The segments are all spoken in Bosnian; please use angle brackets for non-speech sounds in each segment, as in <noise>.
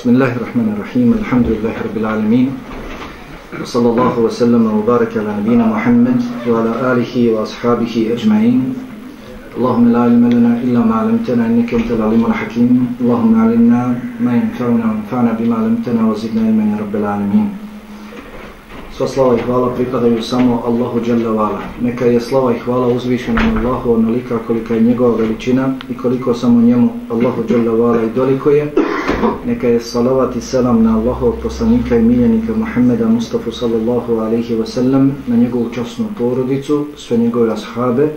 بسم الله الرحمن الرحيم الحمد لله رب العالمين وصلى الله وسلم وبارك على نبينا محمد وعلى آله وأصحابه أجمعين اللهم لا علم لنا إلا ما علمتنا إنك أنت العليم الحكيم اللهم علمنا ما ينفعنا وانفعنا بما علمتنا وزدنا علما يا رب العالمين Sva slava i hvala pripadaju samo Allahu Jalla Vala. Neka je slava i hvala uzvišenom Allahu onolika kolika je njegova veličina i koliko samo njemu Allahu Jalla Vala i doliko je. Neka je salavat i selam na Allahov poslanika i miljenika Muhammeda Mustafa sallallahu alaihi wa sallam, na njegovu časnu porodicu, sve njegove ashabe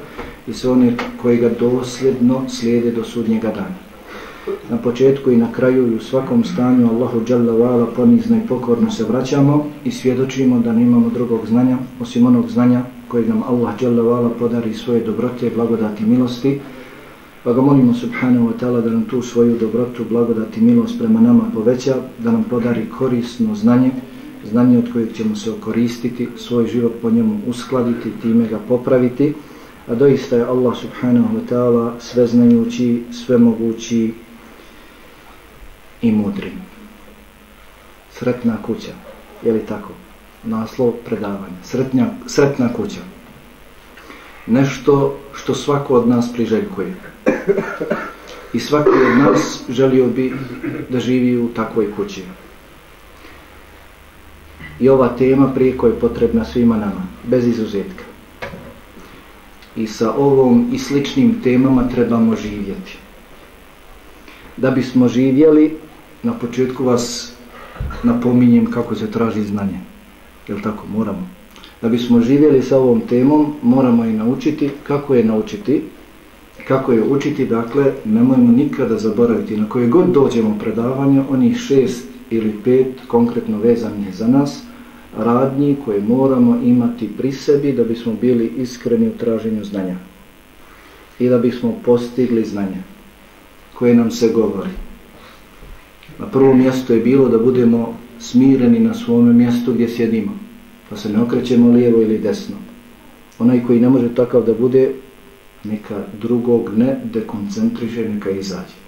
i sve one koji ga dosljedno slijede do sudnjega dana. Na početku i na kraju i u svakom stanju Allahu Jalla Vala ponizno i pokorno se vraćamo i svjedočimo da nemamo drugog znanja osim onog znanja kojeg nam Allah Jalla Vala podari svoje dobrote, blagodati, milosti pa ga molimo subhanahu wa ta'ala da nam tu svoju dobrotu, blagodati, milost prema nama poveća, da nam podari korisno znanje znanje od kojeg ćemo se okoristiti, svoj život po njemu uskladiti, time ga popraviti a doista je Allah subhanahu wa ta'ala sveznajući, svemogući i mudri. Sretna kuća, je li tako? Naslov predavanja. Sretnja, sretna kuća. Nešto što svako od nas priželjkuje. I svaki od nas želio bi da živi u takvoj kući. I ova tema prijeko je potrebna svima nama, bez izuzetka. I sa ovom i sličnim temama trebamo živjeti. Da bismo živjeli, na početku vas napominjem kako se traži znanje. Jel tako? Moramo. Da bismo živjeli sa ovom temom, moramo i naučiti kako je naučiti, kako je učiti, dakle, nemojmo nikada zaboraviti na koje god dođemo predavanja, onih šest ili pet konkretno vezanje za nas, radnji koje moramo imati pri sebi da bismo bili iskreni u traženju znanja i da bismo postigli znanje koje nam se govori. Na prvom mjestu je bilo da budemo smireni na svome mjestu gdje sjedimo, pa se ne okrećemo lijevo ili desno. Onaj koji ne može takav da bude, neka drugog ne dekoncentriše, neka izađe.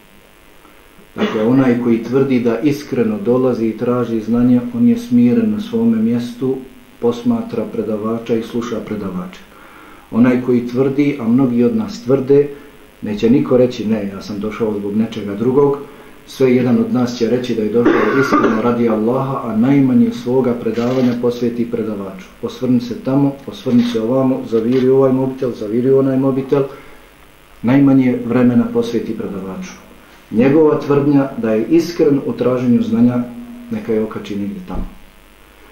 Dakle, onaj koji tvrdi da iskreno dolazi i traži znanje, on je smiren na svome mjestu, posmatra predavača i sluša predavača. Onaj koji tvrdi, a mnogi od nas tvrde, neće niko reći ne, ja sam došao zbog nečega drugog, sve jedan od nas će reći da je došao iskreno radi Allaha, a najmanje svoga predavanja posveti predavaču. Osvrni se tamo, osvrni se ovamo, zaviri ovaj mobitel, zaviri onaj mobitel, najmanje vremena posveti predavaču. Njegova tvrdnja da je iskren u traženju znanja, neka je okači negdje tamo.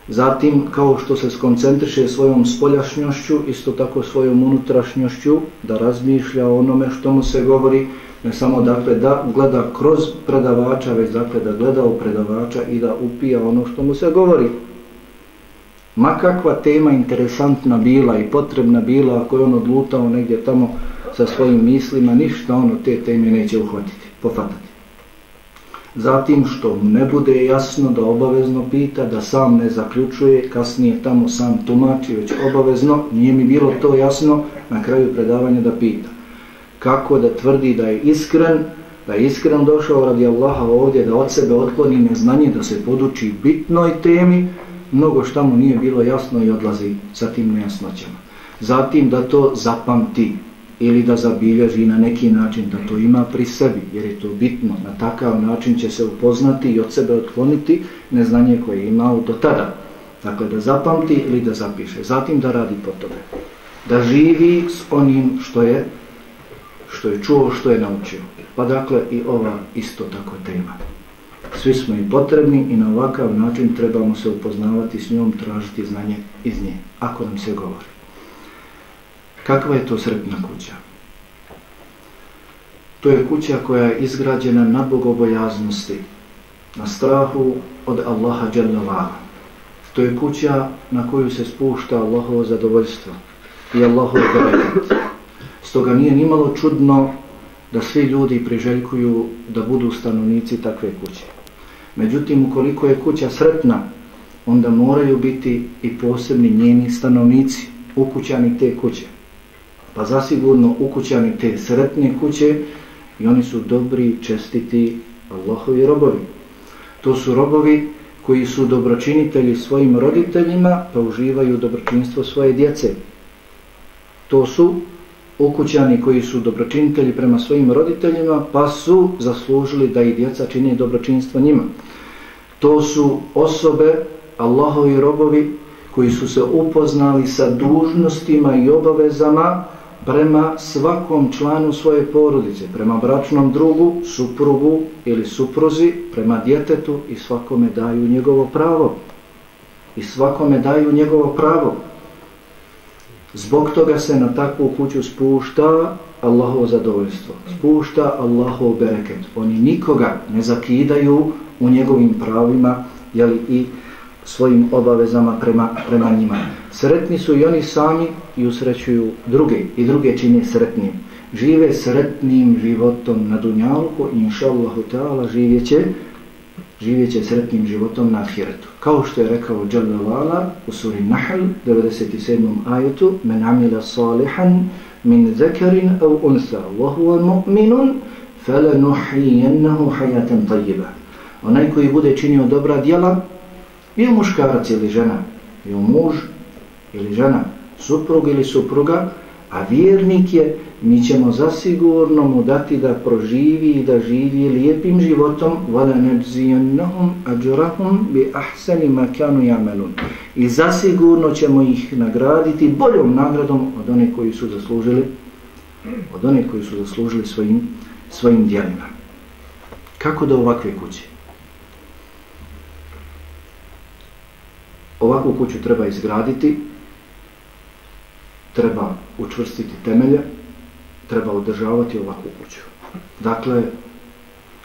Zatim, kao što se skoncentriše svojom spoljašnjošću, isto tako svojom unutrašnjošću, da razmišlja o onome što mu se govori, ne samo dakle da gleda kroz predavača, već dakle da gleda u predavača i da upija ono što mu se govori. Ma kakva tema interesantna bila i potrebna bila, ako je on odlutao negdje tamo sa svojim mislima, ništa ono te teme neće uhvatiti, pofatati. Zatim što ne bude jasno da obavezno pita, da sam ne zaključuje, kasnije tamo sam tumači, već obavezno, nije mi bilo to jasno, na kraju predavanja da pita kako da tvrdi da je iskren, da je iskren došao radi Allaha ovdje, da od sebe otkloni neznanje, da se poduči bitnoj temi, mnogo šta mu nije bilo jasno i odlazi sa tim nejasnoćama. Zatim da to zapamti ili da zabilježi na neki način, da to ima pri sebi, jer je to bitno. Na takav način će se upoznati i od sebe otkloniti neznanje koje je imao do tada. Dakle, da zapamti ili da zapiše. Zatim da radi po tome. Da živi s onim što je što je čuo, što je naučio. Pa dakle i ova isto tako tema. Svi smo i potrebni i na ovakav način trebamo se upoznavati s njom, tražiti znanje iz nje, ako nam se govori. Kakva je to sretna kuća? To je kuća koja je izgrađena na bogobojaznosti, na strahu od Allaha Đalla To je kuća na koju se spušta Allahovo zadovoljstvo i Allahovo bereket. Stoga nije nimalo čudno da svi ljudi priželjkuju da budu stanovnici takve kuće. Međutim, ukoliko je kuća sretna, onda moraju biti i posebni njeni stanovnici, ukućani te kuće. Pa zasigurno ukućani te sretne kuće i oni su dobri, čestiti Allahovi robovi. To su robovi koji su dobročinitelji svojim roditeljima pa uživaju dobročinstvo svoje djece. To su ukućani koji su dobročinitelji prema svojim roditeljima pa su zaslužili da i djeca čini dobročinstvo njima. To su osobe, Allahovi robovi koji su se upoznali sa dužnostima i obavezama prema svakom članu svoje porodice, prema bračnom drugu, suprugu ili supruzi, prema djetetu i svakome daju njegovo pravo. I svakome daju njegovo pravo. Zbog toga se na takvu kuću spušta Allahovo zadovoljstvo, spušta Allahov bereket. Oni nikoga ne zakidaju u njegovim pravima, jeli i svojim obavezama prema, prema njima. Sretni su i oni sami i usrećuju druge i druge čine sretnim. Žive sretnim životom na Dunjalku i inša Allahu ta'ala živjeće, živjeće sretnim životom na Ahiretu. Kao što je rekao Jalla u suri Nahl 97. ajetu Men amila salihan min zekarin au unsa wa huwa mu'minun falanuhijennahu hayatan tajiba. Onaj koji bude činio dobra djela bio muškarac ili žena, bio muž ili žena, suprug ili supruga, a vjernik je, mi ćemo zasigurno mu dati da proživi i da živi lijepim životom, vada nedzijennahum ađurahum bi ahsani makanu jamelun. I zasigurno ćemo ih nagraditi boljom nagradom od one koji su zaslužili od one koji su zaslužili svojim, svojim djelima Kako do ovakve kuće? Ovakvu kuću treba izgraditi, treba učvrstiti temelje, treba održavati ovakvu kuću. Dakle,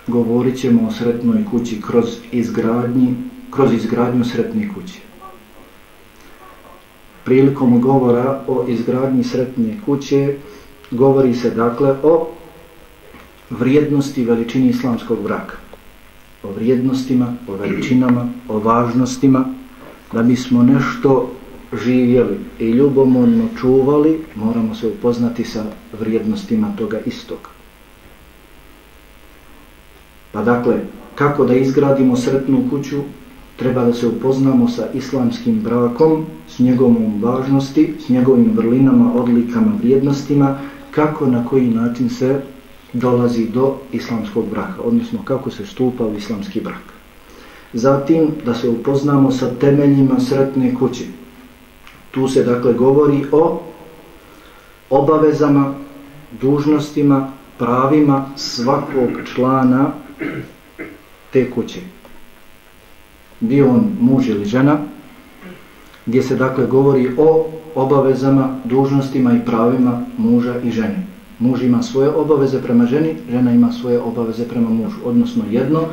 govorit ćemo o sretnoj kući kroz, izgradnji, kroz izgradnju sretne kuće. Prilikom govora o izgradnji sretne kuće, govori se dakle o vrijednosti veličini islamskog braka. O vrijednostima, o veličinama, o važnostima, da bismo nešto živjeli i ljubomorno čuvali, moramo se upoznati sa vrijednostima toga istog. Pa dakle, kako da izgradimo sretnu kuću, treba da se upoznamo sa islamskim brakom, s njegovom važnosti, s njegovim vrlinama, odlikama, vrijednostima, kako na koji način se dolazi do islamskog braka, odnosno kako se stupa u islamski brak. Zatim da se upoznamo sa temeljima sretne kuće. Tu se dakle govori o obavezama, dužnostima, pravima svakog člana te kuće. Bio on muž ili žena, gdje se dakle govori o obavezama, dužnostima i pravima muža i žene. Muž ima svoje obaveze prema ženi, žena ima svoje obaveze prema mužu. Odnosno jedno,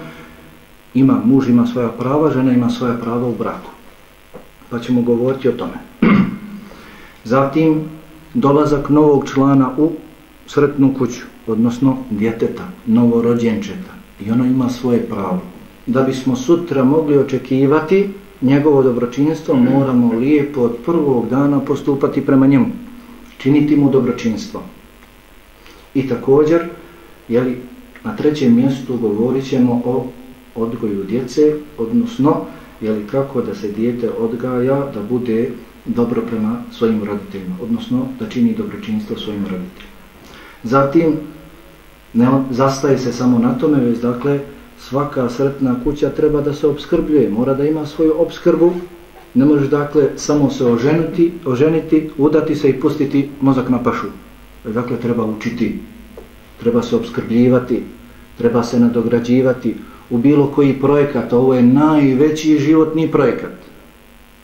ima, muž ima svoja prava, žena ima svoja prava u braku. Pa ćemo govoriti o tome. Zatim, dolazak novog člana u sretnu kuću, odnosno djeteta, novorođenčeta. I ono ima svoje pravo. Da bismo sutra mogli očekivati njegovo dobročinstvo, moramo lijepo od prvog dana postupati prema njemu. Činiti mu dobročinstvo. I također, jeli, na trećem mjestu govorit o odgoju djece, odnosno jeli, kako da se dijete odgaja da bude dobro prema svojim roditeljima, odnosno da čini dobročinstvo svojim roditeljima. Zatim, ne zastaje se samo na tome, već dakle, svaka sretna kuća treba da se obskrbljuje, mora da ima svoju obskrbu, ne može dakle samo se oženiti, oženiti, udati se i pustiti mozak na pašu. Dakle, treba učiti, treba se obskrbljivati, treba se nadograđivati, u bilo koji projekat, ovo je najveći životni projekat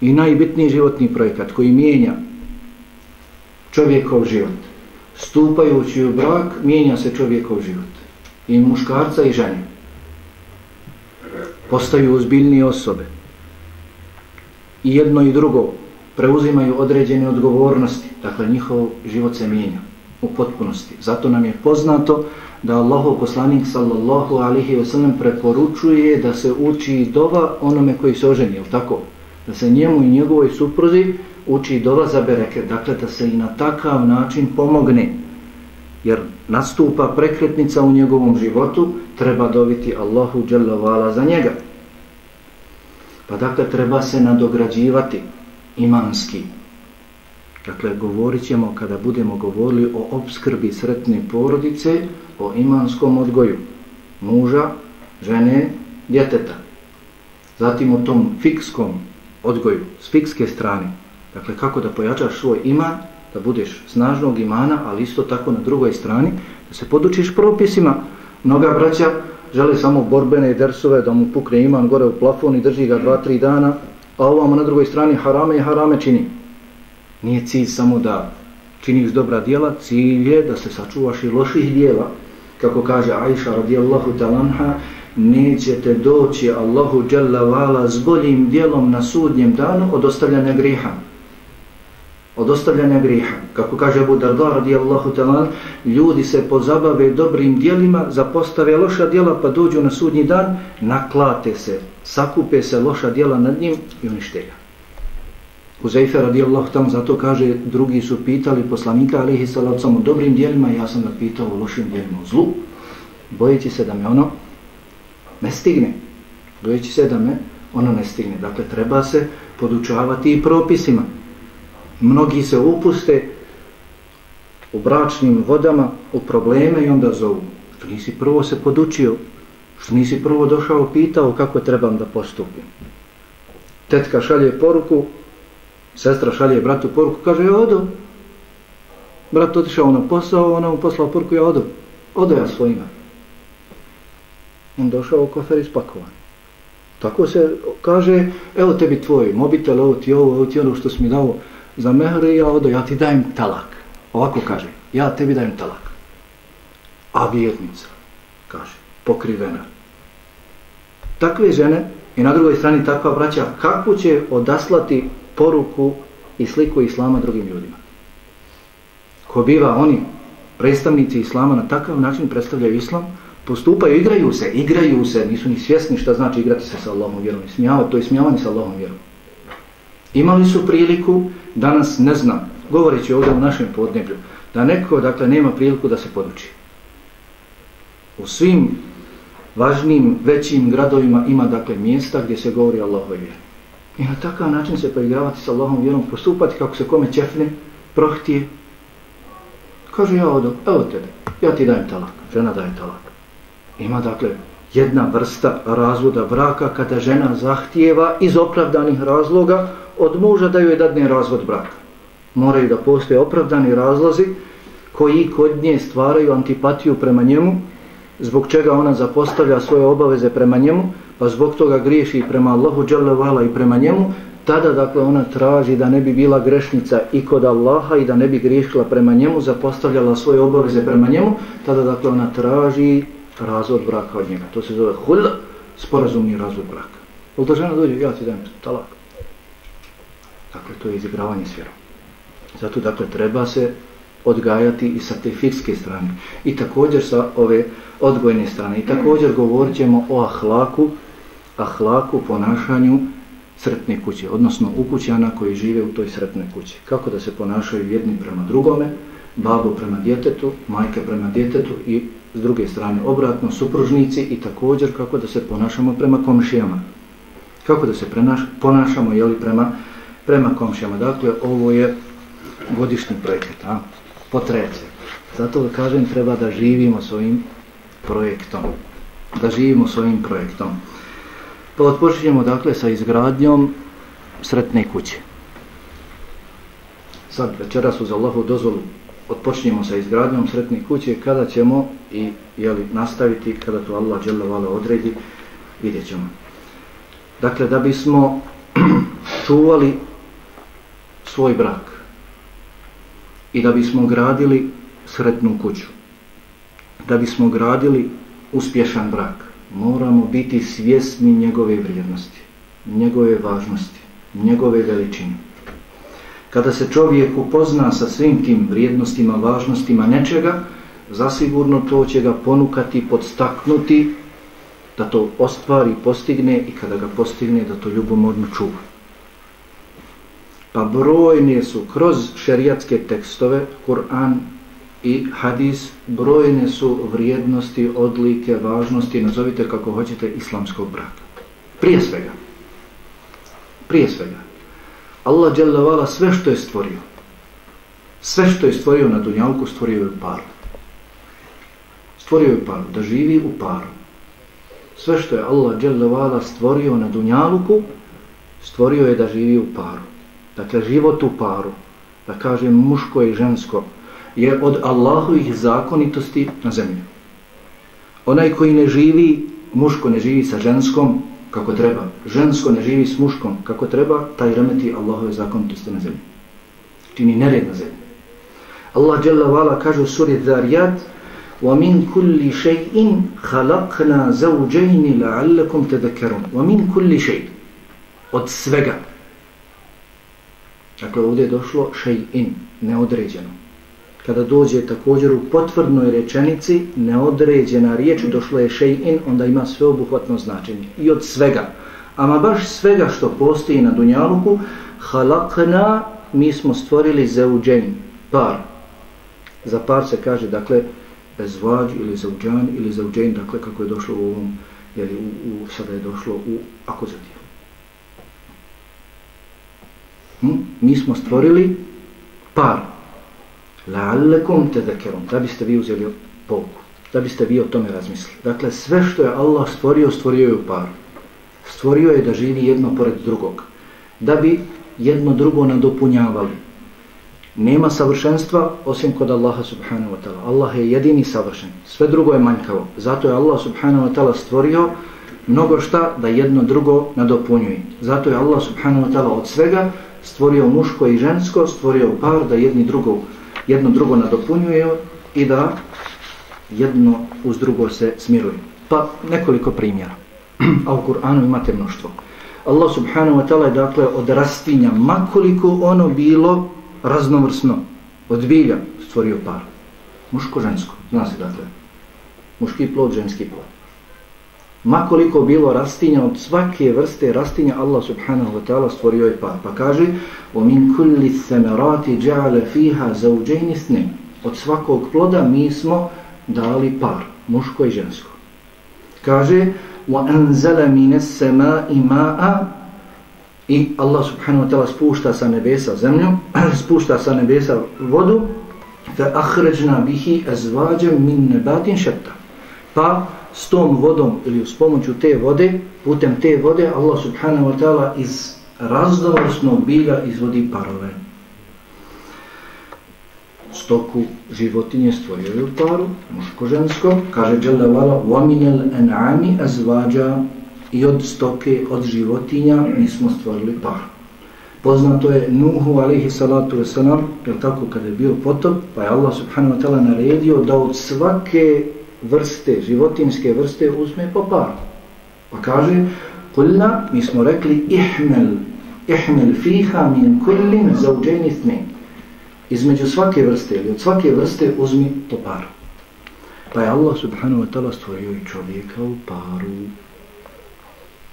i najbitniji životni projekat koji mijenja čovjekov život. Stupajući u brak, mijenja se čovjekov život. I muškarca i žene. Postaju ozbiljnije osobe. I jedno i drugo preuzimaju određene odgovornosti. Dakle, njihov život se mijenja u potpunosti. Zato nam je poznato da Allahov poslanik sallallahu alihi wasallam preporučuje da se uči dova onome koji se oženi, je tako? Da se njemu i njegovoj supruzi uči dova za bereke, dakle da se i na takav način pomogne. Jer nastupa prekretnica u njegovom životu, treba dobiti Allahu dželovala za njega. Pa dakle, treba se nadograđivati imanski. Dakle, govorit ćemo kada budemo govorili o obskrbi sretne porodice, o imanskom odgoju muža, žene, djeteta. Zatim o tom fikskom odgoju, s fikske strane. Dakle, kako da pojačaš svoj iman, da budeš snažnog imana, ali isto tako na drugoj strani, da se podučiš propisima. Mnoga braća žele samo borbene dersove, da mu pukne iman gore u plafon i drži ga dva, tri dana, a ovamo na drugoj strani harame i harame čini. Nije cilj samo da činiš dobra dijela, cilj je da se sačuvaš i loših dijela. Kako kaže Aisha radijallahu talanha, nećete doći Allahu dželle vala s boljim dijelom na sudnjem danu od ostavljanja griha od ostavljanja griha. Kako kaže Abu Darda radijallahu talan, ljudi se pozabave dobrim dijelima, zapostave loša dijela pa dođu na sudnji dan, naklate se, sakupe se loša dijela nad njim i unište ga. Uzeife radijallahu ta'ala zato kaže, drugi su pitali poslanika alihi salacom o dobrim dijelima, ja sam ga pitao o lošim dijelima o zlu, bojeći se da me ono ne stigne. Bojeći sedame, da ono ne stigne. Dakle, treba se podučavati i propisima mnogi se upuste u bračnim vodama, u probleme i onda zovu. Što nisi prvo se podučio, što nisi prvo došao pitao kako trebam da postupim. Tetka šalje poruku, sestra šalje bratu poruku, kaže ja odo. Brat otišao na posao, ona mu poslao poruku, ja odo. Odo ja svojima. On došao u kofer ispakovan. Tako se kaže, evo tebi tvoj mobitel, evo ti ovo, evo ti ono što si mi dao, za mehre ja odo, ja ti dajem talak. Ovako kaže, ja tebi dajem talak. A vjernica, kaže, pokrivena. Takve žene i na drugoj strani takva braća, kako će odaslati poruku i sliku Islama drugim ljudima? Ko biva oni, predstavnici Islama, na takav način predstavljaju Islam, postupaju, igraju se, igraju se, nisu ni svjesni šta znači igrati se sa Allahom vjerom. Smijavati, to je smijavanje sa Allahom vjerom. Imali su priliku, danas ne znam, govoreći ovdje u našem podneblju, da neko, dakle, nema priliku da se poduči. U svim važnim, većim gradovima ima, dakle, mjesta gdje se govori Allahove vjeru. I na takav način se poigravati sa Allahom vjerom, postupati kako se kome ćefne, prohtije. Kaže, ja odo, evo tebe, ja ti dajem talak, žena daje talak. Ima, dakle, jedna vrsta razvoda braka kada žena zahtijeva iz opravdanih razloga od muža da joj dadne razvod braka. Moraju da postoje opravdani razlozi koji kod nje stvaraju antipatiju prema njemu, zbog čega ona zapostavlja svoje obaveze prema njemu, pa zbog toga griješi prema Allahu dželevala i prema njemu, tada dakle ona traži da ne bi bila grešnica i kod Allaha i da ne bi griješila prema njemu, zapostavljala svoje obaveze prema njemu, tada dakle ona traži razvod braka od njega. To se zove hul, sporazumni razvod braka. Ali da žena dođe, ja ti dajem talak. Dakle, to je izigravanje s vjerom. Zato, dakle, treba se odgajati i sa te fikske strane. I također sa ove odgojne strane. I također govorit ćemo o ahlaku, ahlaku, ponašanju sretne kuće, odnosno ukućana koji žive u toj sretnoj kući. Kako da se ponašaju jedni prema drugome, babo prema djetetu, majke prema djetetu i s druge strane obratno, supružnici i također kako da se ponašamo prema komšijama. Kako da se prenaš, ponašamo jeli, prema prema komšijama. Dakle, ovo je godišnji projekat, a? po treće. Zato da kažem, treba da živimo svojim projektom. Da živimo svojim projektom. Pa otpočinjemo dakle, sa izgradnjom sretne kuće. Sad, večeras su Allahu dozvolu odpočinjemo sa izgradnjom sretne kuće, kada ćemo i jeli, nastaviti, kada to Allah dželle odredi, vidjet ćemo. Dakle, da bismo <clears throat> čuvali svoj brak i da bismo gradili sretnu kuću, da bismo gradili uspješan brak, moramo biti svjesni njegove vrijednosti, njegove važnosti, njegove veličine. Kada se čovjek upozna sa svim tim vrijednostima, važnostima nečega, zasigurno to će ga ponukati, podstaknuti da to ostvari, postigne i kada ga postigne da to ljubomorno čuva. Pa brojne su kroz šerijatske tekstove, Kur'an i hadis, brojne su vrijednosti, odlike, važnosti, nazovite kako hoćete, islamskog braka. Prije svega. prije svega. Allah dželjavala sve što je stvorio. Sve što je stvorio na dunjalku, stvorio je u paru. Stvorio je u paru, da živi u paru. Sve što je Allah dželjavala stvorio na dunjalku, stvorio je da živi u paru. Dakle, život u paru, da kažem muško i žensko, je od Allahovih zakonitosti na zemlji. Onaj koji ne živi, muško ne živi sa ženskom kako treba, žensko ne živi s muškom kako treba, taj remeti Allahove zakonitosti na zemlji. Čini nered na zemlji. Allah Jalla Vala kaže u suri Dhariyat وَمِنْ كُلِّ شَيْءٍ خَلَقْنَا زَوْجَيْنِ لَعَلَّكُمْ تَذَكَرُونَ وَمِنْ كُلِّ شَيْءٍ Od svega. Dakle, ovdje je došlo še'in, neodređeno kada dođe također u potvrdnoj rečenici neodređena riječ, došlo je še'in, onda ima sveobuhvatno značenje. I od svega. Ama baš svega što postoji na Dunjaluku, halakna, mi smo stvorili zeuđen, par. Za par se kaže, dakle, bezvađ ili zeuđan ili zeuđen, dakle, kako je došlo u ovom, jeli, u, u, sada je došlo u akuzativu. Hm? Mi smo stvorili par la'allakum tadhakkarun. Da biste vi uzeli pouku. Da biste vi o tome razmislili. Dakle sve što je Allah stvorio stvorio je u paru. Stvorio je da živi jedno pored drugog. Da bi jedno drugo nadopunjavali. Nema savršenstva osim kod Allaha subhanahu wa ta'ala. Allah je jedini savršen. Sve drugo je manjkavo. Zato je Allah subhanahu wa ta'ala stvorio mnogo šta da jedno drugo nadopunjuje. Zato je Allah subhanahu wa ta'ala od svega stvorio muško i žensko stvorio par da jedni drugog jedno drugo nadopunjuje i da jedno uz drugo se smiruje. Pa nekoliko primjera. <clears throat> A u Kur'anu imate mnoštvo. Allah subhanahu wa ta'ala je dakle od rastinja, makoliko ono bilo raznovrsno, od bilja stvorio par. Muško-žensko, zna se dakle. Muški plod, ženski plod Makoliko bilo rastinja od svake vrste rastinja Allah subhanahu wa ta'ala stvorio je par. Pa kaže وَمِنْ كُلِّ الثَّمَرَاتِ جَعَلَ فِيهَا زَوْجَيْنِ سْنِمْ Od svakog ploda mi smo dali par, muško i žensko. Kaže وَأَنْزَلَ مِنَ السَّمَاءِ مَاءَ I Allah subhanahu wa ta'ala spušta sa nebesa zemlju, <clears throat> spušta sa nebesa vodu فَأَخْرَجْنَا بِهِ أَزْوَاجًا مِنْ نَبَاتٍ شَتَّ Pa s tom vodom ili s pomoću te vode, putem te vode, Allah subhanahu wa ta'ala iz razdovrstnog bilja izvodi parove. Stoku životinje stvorio u paru, muško-žensko, kaže Đeldavala, وَمِنَ الْأَنْعَمِ أَزْوَاđَ i od stoke, od životinja, mi smo stvorili paru. Poznato je Nuhu alaihi salatu wasalam, jer tako kada je bio potop, pa je Allah subhanahu wa ta'ala naredio da od svake vrste, životinske vrste uzme po par. Pa kaže, kulna, mi smo rekli, ihmel, ihmel fiha min kullin zauđeni thne. Između svake vrste ili od svake vrste uzmi po par. Pa je Allah subhanahu wa ta'ala stvorio i čovjeka u paru.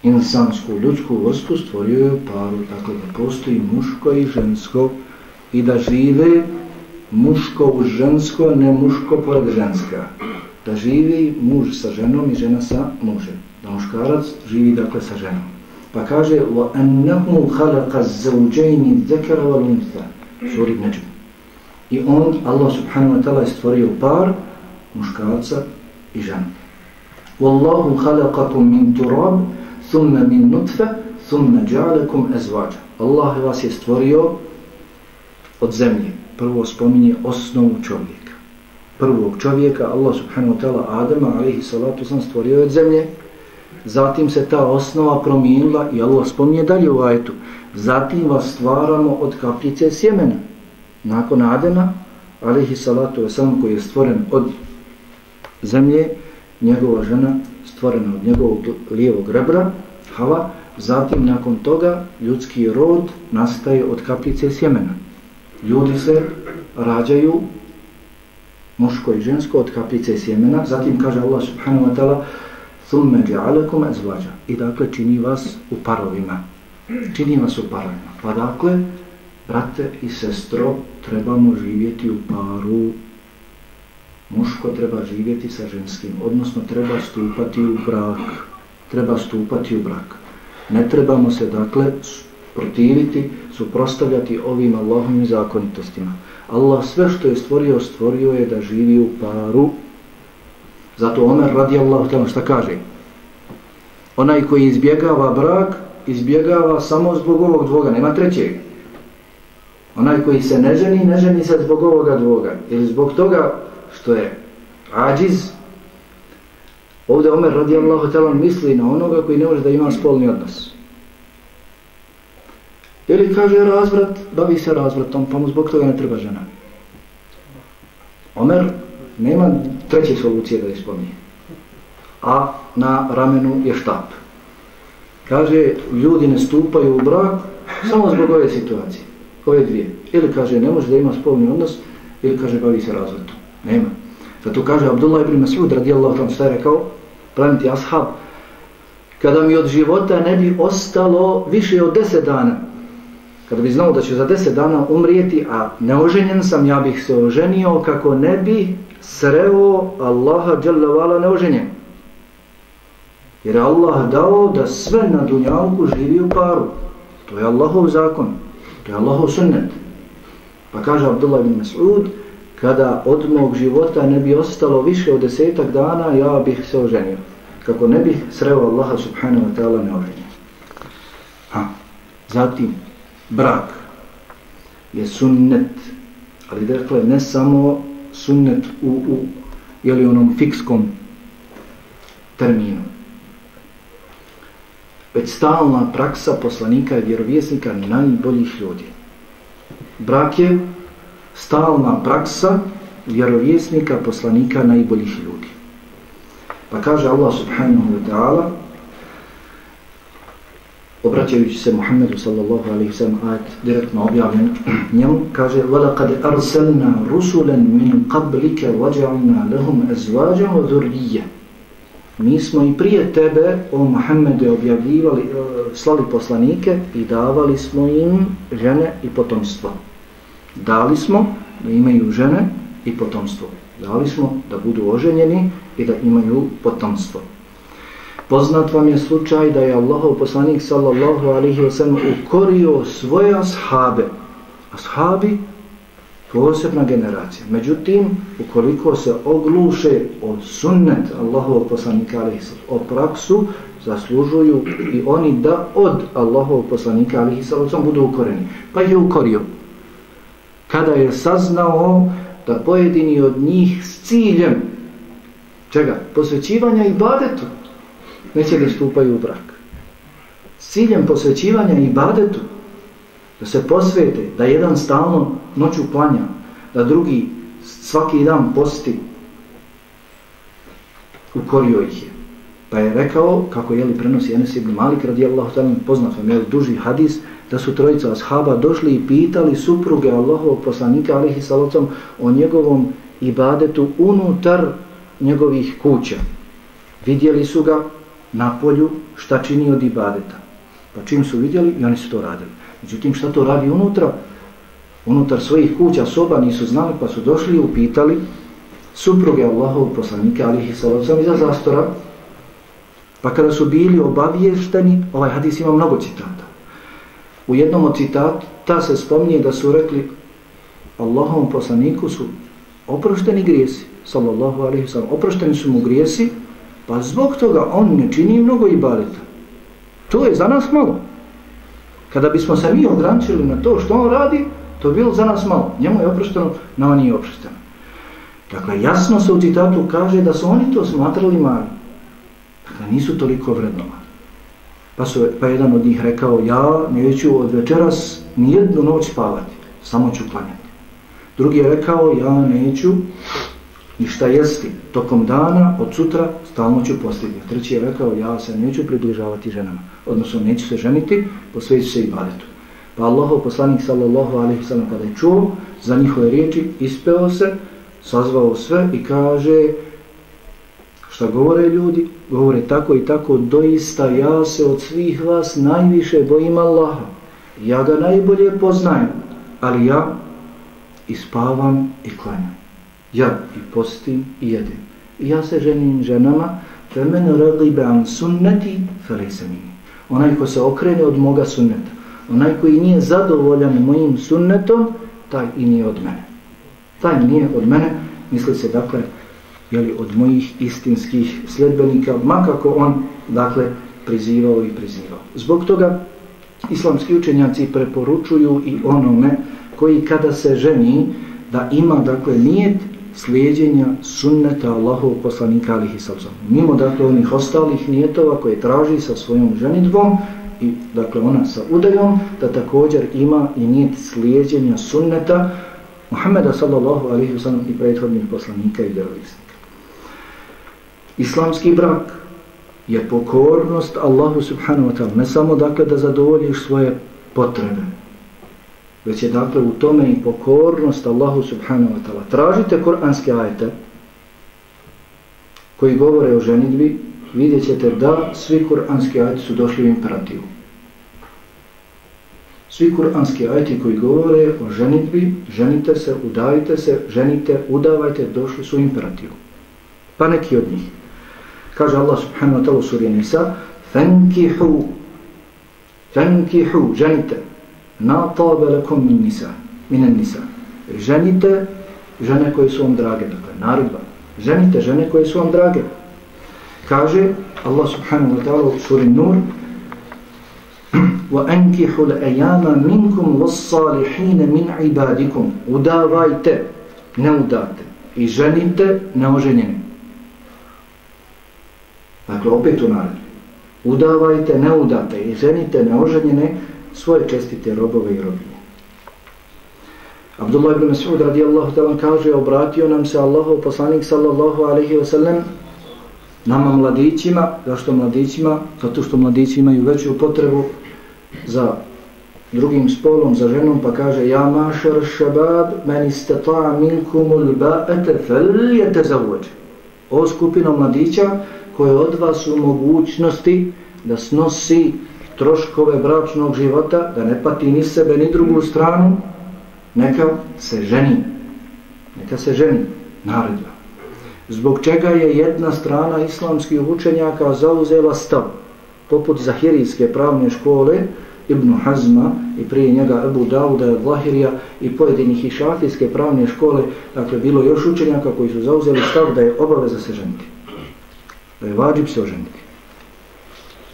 Insansku, ljudsku vrstu stvorio je u paru, tako da postoji muško i žensko i da žive muško u žensko, ne muško pored ženska da živi muž sa ženom i žena sa mužem. Da muškarac živi dakle sa ženom. Pa kaže وَأَنَّهُ خَلَقَ الزَّوْجَيْنِ الذَّكَرَ وَالْمُنْثَ Suri Neđm. I on, Allah subhanahu wa ta'ala, je stvorio par muškarca i žena. وَاللَّهُ خَلَقَكُمْ مِنْ تُرَابِ ثُمَّ مِنْ نُطْفَ ثُمَّ جَعَلَكُمْ أَزْوَاجَ Allah vas je stvorio od zemlje. Prvo spominje osnovu čovjeka prvog čovjeka, Allah subhanahu wa ta'ala Adama, alaihi salatu sam stvorio od zemlje, zatim se ta osnova promijenila i Allah spominje dalje u ajetu, zatim vas stvaramo od kapljice sjemena. Nakon Adama, alaihi salatu sam koji je stvoren od zemlje, njegova žena stvorena od njegovog lijevog rebra, Hava, zatim nakon toga ljudski rod nastaje od kapljice sjemena. Ljudi se rađaju muško i žensko od kaplice sjemena. Zatim kaže Allah subhanahu wa ta'ala thumme dja'alakum azvađa. I dakle čini vas u parovima. Čini vas u parovima. Pa dakle, brate i sestro, trebamo živjeti u paru. Muško treba živjeti sa ženskim. Odnosno treba stupati u brak. Treba stupati u brak. Ne trebamo se dakle protiviti, suprostavljati ovim Allahovim zakonitostima. Allah sve što je stvorio, stvorio je da živi u paru. Zato Omer radi Allah šta kaže? Onaj koji izbjegava brak, izbjegava samo zbog ovog dvoga, nema trećeg. Onaj koji se ne ženi, ne ženi se zbog ovoga dvoga. Ili zbog toga što je ađiz. Ovdje Omer radi Allah misli na onoga koji ne može da ima spolni odnos. Ili kaže razvrat, bavi se razvratom, pa mu zbog toga ne treba žena. Omer nema treće solucije da ispominje. A na ramenu je štap. Kaže, ljudi ne stupaju u brak samo zbog ove situacije. Ove dvije. Ili kaže, ne može da ima spolni odnos, ili kaže, bavi se razvratom. Nema. Zato kaže Abdullah ibn Mas'ud radijallahu tam šta je rekao, planiti ashab, kada mi od života ne bi ostalo više od deset dana, kada bi znao da će za deset dana umrijeti, a neoženjen sam, ja bih se oženio kako ne bi sreo Allaha dželavala neoženjen. Jer Allah dao da sve na dunjalku živi u paru. To je Allahov zakon. To je Allahov sunnet. Pa kaže Abdullah ibn Mas'ud, kada od mog života ne bi ostalo više od desetak dana, ja bih se oženio. Kako ne bih sreo Allaha subhanahu wa ta'ala neoženjen. Ha. Zatim, brak je sunnet, ali dakle ne samo sunnet u, u jeli onom fikskom terminu, već stalna praksa poslanika i vjerovjesnika najboljih ljudi. Brak je stalna praksa vjerovjesnika, poslanika najboljih ljudi. Pa kaže Allah subhanahu wa ta'ala obraćajući se Muhammedu sallallahu alaihi sallam ajat direktno objavljen njemu kaže وَلَقَدْ أَرْسَلْنَا رُسُلًا مِنْ قَبْلِكَ وَجَعْنَا لَهُمْ أَزْوَاجًا وَذُرْلِيَ Mi smo i prije tebe, o Muhammede, objavljivali, e, slali poslanike i davali smo im žene i potomstvo. Dali smo da imaju žene i potomstvo. Dali smo da budu oženjeni i da imaju potomstvo. Poznat vam je slučaj da je Allahov poslanik sallallahu alihi wasallam ukorio svoje ashabe. Ashabi, posebna generacija. Međutim, ukoliko se ogluše od sunnet Allahovog poslanika alihi sallam, o praksu, zaslužuju i oni da od Allahovog poslanika alihi sallam budu ukoreni. Pa je ukorio. Kada je saznao da pojedini od njih s ciljem čega? Posvećivanja i badetu neće da stupaju u brak. S ciljem posvećivanja i badetu, da se posvete, da jedan stalno noću planja, da drugi svaki dan posti, ukorio ih je. Pa je rekao, kako je li prenosi Enes ibn Malik radijallahu ta'ala poznat vam je duži hadis, da su trojica ashaba došli i pitali supruge Allahovog poslanika alihi salocom o njegovom ibadetu unutar njegovih kuća. Vidjeli su ga na polju šta čini od ibadeta. Pa čim su vidjeli i oni su to radili. Međutim, šta to radi unutra? Unutar svojih kuća, soba nisu znali, pa su došli i upitali supruge Allahov poslanika, alihi sallam, iza zastora. Pa kada su bili obavješteni, ovaj hadis ima mnogo citata. U jednom od citata se spominje da su rekli Allahovom poslaniku su oprošteni grijesi, sallallahu alaihi sallam, oprošteni su mu grijesi, Pa zbog toga on ne čini mnogo ibadeta. To je za nas malo. Kada bismo se mi ograničili na to što on radi, to je bilo za nas malo. Njemu je oprošteno, nama nije oprošteno. Dakle, jasno se u citatu kaže da su oni to smatrali mani. Dakle, nisu toliko vrednovani. Pa, su, pa jedan od njih rekao, ja neću od večeras nijednu noć spavati, samo ću klanjati. Drugi je rekao, ja neću i šta jesti tokom dana, od sutra, stalno ću postignuti. Treći je rekao, ja se neću približavati ženama, odnosno neću se ženiti, posveći se i. Pa Allahov poslanik sallallahu alaihi sallam, kada je čuo za njihove riječi, ispeo se, sazvao sve i kaže, šta govore ljudi? Govore tako i tako, doista ja se od svih vas najviše bojim Allaha. Ja ga najbolje poznajem, ali ja ispavam i klanjam ja i postim i jedem. I ja se ženim ženama, femen radibe an sunneti felise mini. Onaj ko se okrene od moga sunneta, Onaj koji nije zadovoljan mojim sunnetom, taj i nije od mene. Taj nije od mene, misli se dakle, jeli, od mojih istinskih sljedbenika, makako on, dakle, prizivao i prizivao. Zbog toga, islamski učenjaci preporučuju i onome koji kada se ženi, da ima, dakle, nijet slijedjenja sunneta Allahov poslanika alihi sallam. Mimo, dakle, onih ostalih nijetova koje traži sa svojom ženitvom i, dakle, ona sa udajom, da također ima i nijet slijedjenja sunneta Muhammeda sallallahu alihi sallam i prethodnih poslanika i vjerovisnika. Islamski brak je pokornost Allahu subhanahu wa ta'ala. Ne samo, dakle, da zadovoljiš svoje potrebe, već je dakle u tome i pokornost Allahu subhanahu wa ta'ala. Tražite kuranske ajete koji govore o ženitbi, vidjet ćete da svi kuranski ajeti su došli u imperativu. Svi kuranski ajeti koji govore o ženitbi, ženite se, udavite se, ženite, udavajte, došli su u imperativu. Pa neki od njih. Kaže Allah subhanahu wa ta'ala u suri Nisa, Fankihu, فَنْكِحُوا, ženite, ma tabe lekom min nisa, minen nisa. Ženite žene koje su vam drage, dakle, naredba. Ženite žene koje su vam drage. Kaže Allah subhanahu wa ta'ala u suri Nur, wa ankihu l'ayama minkum wassalihine min ibadikum. Udavajte, ne udate. I ženite neoženjene. Dakle, opet u naredbi. Udavajte, ne udate. I ženite neoženjene svoje čestite robove i robinje. Abdullah ibn Mas'ud radijallahu ta'ala kaže, obratio nam se Allahov poslanik sallallahu alaihi wa sallam nama mladićima, zašto mladićima? Zato što mladići imaju veću potrebu za drugim spolom, za ženom, pa kaže Ja mašar šabab, meni stata minkumul ba'ete feljete zavođe. O skupino mladića koje od vas u mogućnosti da snosi troškove bračnog života, da ne pati ni sebe ni drugu stranu, neka se ženi. Neka se ženi. Naredba. Zbog čega je jedna strana islamskih učenjaka zauzela stav, poput Zahirijske pravne škole, Ibn Hazma i prije njega Abu Dauda Zahirija Vlahirija i pojedinih i šafijske pravne škole, dakle bilo još učenjaka koji su zauzeli stav da je obaveza se ženiti. Da je vađib se oženiti.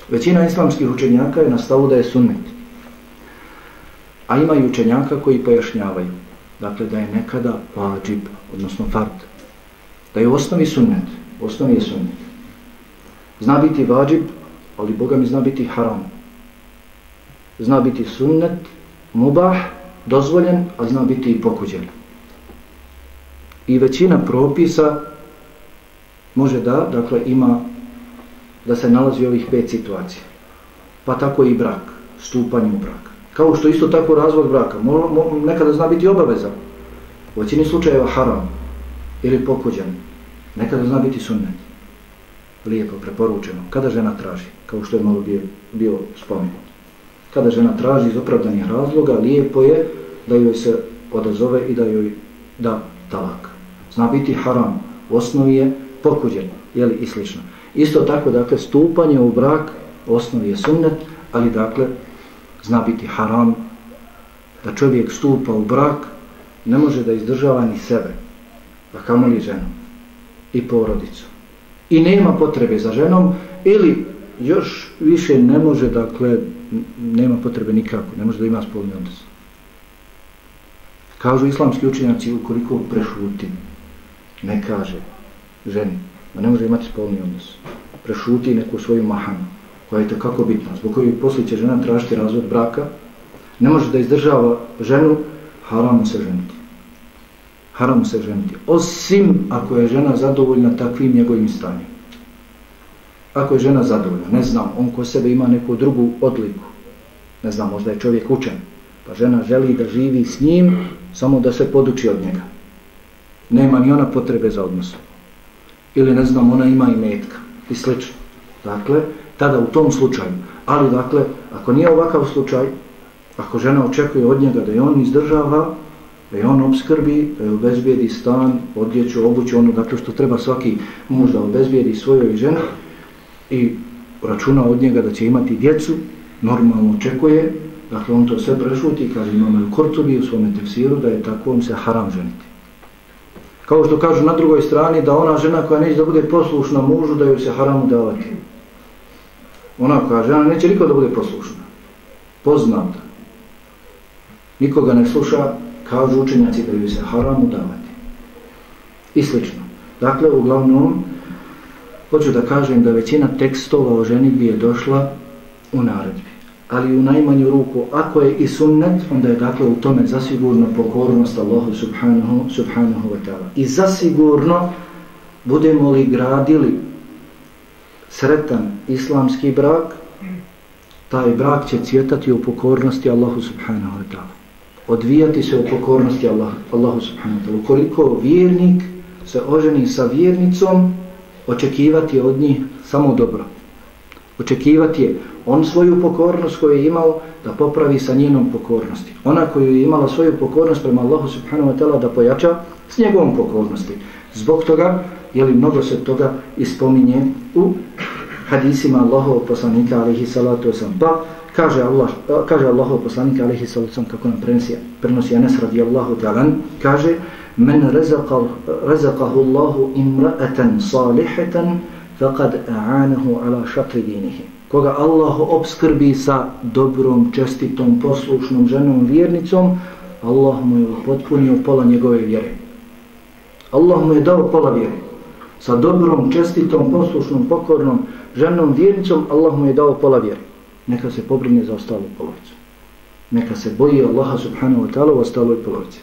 Većina islamskih učenjaka je na stavu da je sunnet. A ima i učenjaka koji pojašnjavaju. Dakle, da je nekada vađib, odnosno fard. Da je u osnovi sunnet. U osnovi je sunnet. Zna biti vađib, ali Boga mi zna biti haram. Zna biti sunnet, mubah, dozvoljen, a zna biti i pokuđen. I većina propisa može da, dakle, ima da se nalazi u ovih pet situacija. Pa tako i brak, stupanje u brak. Kao što isto tako razvod braka, mo, mo, nekada zna biti obaveza. U većini slučajeva haram ili pokuđan. Nekada zna biti sunnet. Lijepo, preporučeno. Kada žena traži, kao što je malo bio, bio spomenut. Kada žena traži iz opravdanih razloga, lijepo je da joj se odazove i da joj da talak. Zna biti haram. U osnovi je pokuđen, jeli i slično. Isto tako, dakle, stupanje u brak osnovi je sunnet, ali dakle, zna biti haram da čovjek stupa u brak, ne može da izdržava ni sebe, a kamoli ženu i porodicu. I nema potrebe za ženom, ili još više ne može, dakle, nema potrebe nikako, ne može da ima spolni odnos. Kažu islamski učenjaci, ukoliko prešuti, ne kaže ženi, da ne može imati spolni odnos. Prešuti neku svoju mahanu, koja je kako bitna, zbog koju poslije će žena tražiti razvod braka, ne može da izdržava ženu, haram se ženiti. Haram se ženiti. Osim ako je žena zadovoljna takvim njegovim stanjem. Ako je žena zadovoljna, ne znam, on ko sebe ima neku drugu odliku, ne znam, možda je čovjek učen, pa žena želi da živi s njim, samo da se poduči od njega. Nema ni ona potrebe za odnosom ili ne znam, ona ima i metka i slično. Dakle, tada u tom slučaju, ali dakle, ako nije ovakav slučaj, ako žena očekuje od njega da je on izdržava, da je on obskrbi, da je obezbijedi stan, odjeću, obuću, ono dakle što treba svaki muž da obezbijedi svojoj ženi i računa od njega da će imati djecu, normalno očekuje, dakle on to sve prešuti, kaže imamo u Kortubi u svome tefsiru da je tako se haram ženiti. Kao što kažu na drugoj strani da ona žena koja neće da bude poslušna mužu da ju se haram davati. Ona koja žena neće nikada da bude poslušna. Poznata. Nikoga ne sluša, kažu učenjaci da ju se haram davati. I slično. Dakle, uglavnom, hoću da kažem da većina tekstova o ženitbi je došla u naredbi. Ali u najmanju ruku, ako je i sunnet, onda je dakle u tome zasigurno pokornost Allahu subhanahu, subhanahu wa ta'ala. I zasigurno budemo li gradili sretan islamski brak, taj brak će cvjetati u pokornosti Allahu subhanahu wa ta'ala. Odvijati se u pokornosti Allah, Allahu subhanahu wa ta'ala. Ukoliko vjernik se oženi sa vjernicom, očekivati od njih samo dobro. Očekivati je on svoju pokornost koju je imao da popravi sa njenom pokornosti. Ona koju je imala svoju pokornost prema Allahu subhanahu wa ta'ala da pojača s njegovom pokornosti. Zbog toga, je li mnogo se toga ispominje u hadisima Allahov poslanika alihi salatu osam. Pa kaže Allah, kaže Allahov poslanika alihi salatu osam kako nam prenosi, prenosi Anas radijallahu ta'alan, kaže men rezaqahu Allahu imra'atan salihatan faqad a'anahu ala shatr dinihi koga Allah obskrbi sa dobrom, čestitom, poslušnom ženom, vjernicom, Allah mu je potpunio pola njegove vjere. Allah mu je dao pola vjere. Sa dobrom, čestitom, poslušnom, pokornom ženom, vjernicom, Allah mu je dao pola vjere. Neka se pobrine za ostalu polovicu. Neka se boji Allaha subhanahu wa ta'ala u ostaloj polovici.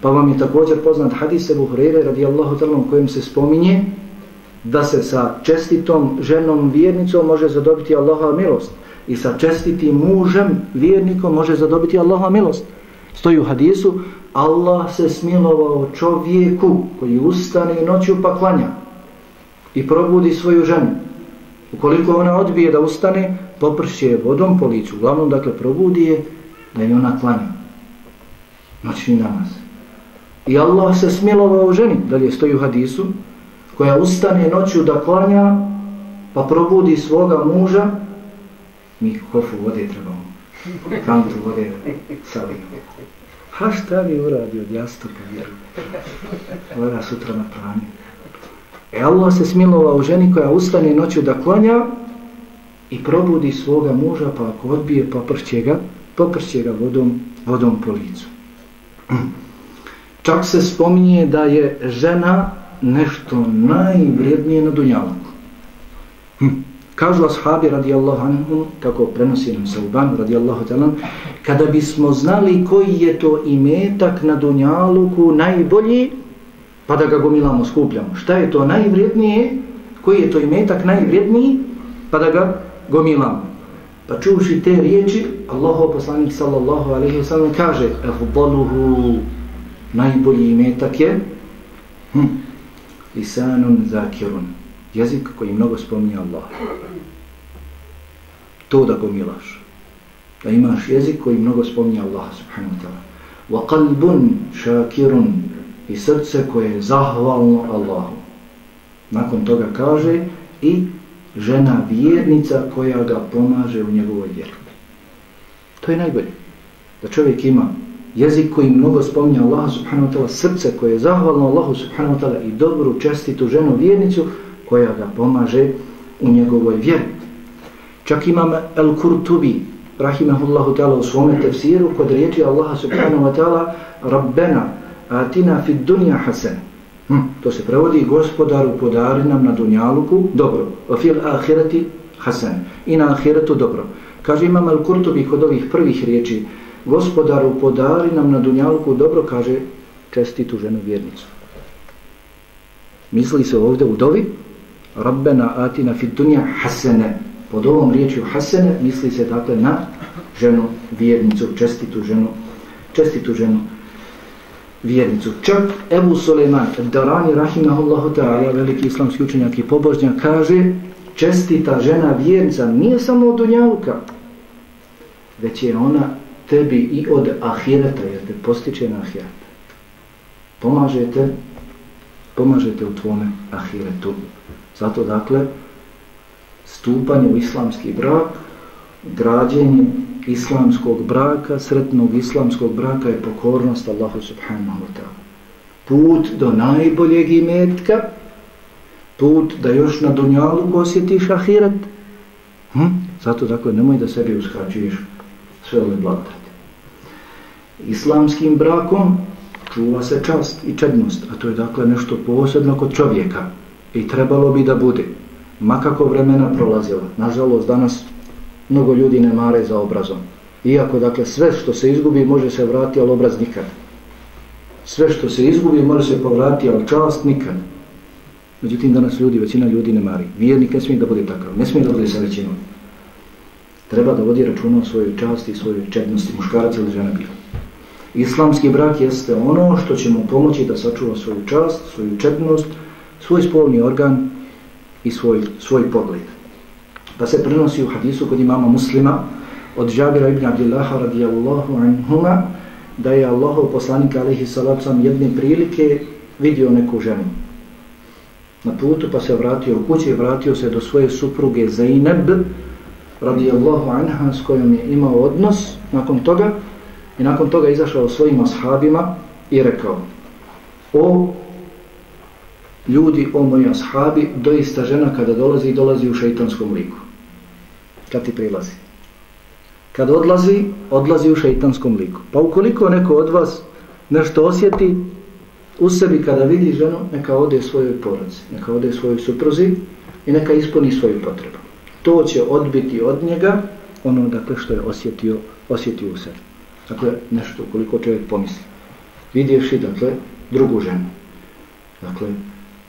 Pa vam je također poznat hadis Ebu Hureyre radijallahu ta'ala u kojem se spominje da se sa čestitom ženom vjernicom može zadobiti Allaha milost i sa čestitim mužem vjernikom može zadobiti Allaha milost. Stoji u hadisu Allah se smilovao čovjeku koji ustane noću pa klanja i probudi svoju ženu. Ukoliko ona odbije da ustane, popršće vodom po licu. Uglavnom, dakle, probudi je da je ona klanja. Noćni namaz. I Allah se smilovao ženi, dalje stoji u hadisu, koja ustane noću da klanja, pa probudi svoga muža, mi kofu vode trebamo, kantu vode savimo. Ha šta mi uradi od jastoka, vjeru? Ora sutra na planu. E Allah se smilovao u ženi koja ustane noću da klanja i probudi svoga muža, pa ako odbije, popršće ga, popršće ga vodom, vodom po licu. <clears throat> Čak se spominje da je žena nešto najvrednije na dunjalu. Hm. Kažu ashabi radijallahu anhu, kako prenosi nam Sauban radijallahu talan, kada bismo znali koji je to imetak na dunjaluku najbolji, pa da ga gomilamo, skupljamo. Šta je to najvrednije? Koji je to imetak najvredniji? Pa da ga gomilamo. Pa čuši te riječi, Allaho poslanik sallallahu alaihi wa sallam kaže, ehbaluhu, najbolji imetak je, hm, lisanun zakirun. Jezik koji mnogo spominje Allah. To da gomilaš. Da imaš jezik koji mnogo spominje Allah subhanahu wa ta'ala. Wa qalbun shakirun. I srce koje je zahvalno Allahu. Nakon toga kaže i žena vjernica koja ga pomaže u njegovoj vjeri. To je najbolje. Da čovjek ima jezik koji mnogo spominje Allah subhanahu wa ta'ala, srce koje je zahvalno Allahu subhanahu wa ta'ala i dobru, čestitu ženu vjernicu koja ga pomaže u njegovoj vjeri. Čak imam El-Kurtubi, rahimahullahu ta'ala u svome tefsiru, kod riječi Allaha subhanahu wa ta'ala, Rabbena, atina fid dunja hasen. Hm, to se prevodi, gospodaru podari nam na dunjaluku, dobro, o fil ahireti hasen. I na ahiretu dobro. Kaže imam El-Kurtubi kod ovih prvih riječi, gospodaru podari nam na dunjalku dobro, kaže čestitu ženu vjernicu. Misli se ovdje u dovi, Rabbena atina fit dunja hasene. Pod ovom riječju hasene misli se dakle na ženu vjernicu, čestitu ženu, čestitu ženu vjernicu. Čak Ebu Suleiman, Darani Rahimahullahu ta'ala, veliki islamski učenjak i pobožnjak, kaže čestita žena vjernica nije samo od dunjalka, već je ona tebi i od ahireta, jer te postiče na ahiret. Pomažete, pomažete u tvome ahiretu. Zato, dakle, stupanje u islamski brak građenje islamskog braka, sretnog islamskog braka je pokornost Allahu subhanahu wa ta'ala. Put do najboljeg imetka, put da još na dunjalu osjetiš ahiret. Hm? Zato dakle nemoj da sebi uskraćuješ sve ove blagodati. Islamskim brakom čuva se čast i čednost, a to je dakle nešto posebno kod čovjeka i trebalo bi da bude. Makako vremena prolazila. Nažalost, danas mnogo ljudi ne mare za obrazom. Iako, dakle, sve što se izgubi može se vrati, ali obraz nikad. Sve što se izgubi može se povrati, ali čast nikad. Međutim, danas ljudi, većina ljudi ne mari. Vijednik ne smije da bude takav, ne smije da bude sa većinom. Treba da vodi računa o svojoj časti i svojoj čednosti, muškarac ili žena bilo. Islamski brak jeste ono što će mu pomoći da sačuva svoju čast, svoju čednost, svoj spolni organ i svoj, svoj pogled. Pa se prenosi u hadisu kod imama muslima od Žabira ibn Abdillaha radijallahu anhuma da je Allahov poslanik alaihi salacom jedne prilike vidio neku ženu na putu pa se vratio u kući i vratio se do svoje supruge Zainab radijallahu anha s kojom je imao odnos nakon toga i nakon toga izašao svojim ashabima i rekao o ljudi, o moji ashabi doista žena kada dolazi, dolazi u šeitanskom liku kad ti prilazi kad odlazi, odlazi u šeitanskom liku pa ukoliko neko od vas nešto osjeti u sebi kada vidi ženu, neka ode svojoj porodci, neka ode svojoj supruzi i neka ispuni svoju potrebu. To će odbiti od njega ono dakle što je osjetio, osjetio u sebi. Dakle, nešto koliko čovjek pomisli. Vidjevši, dakle, drugu ženu. Dakle,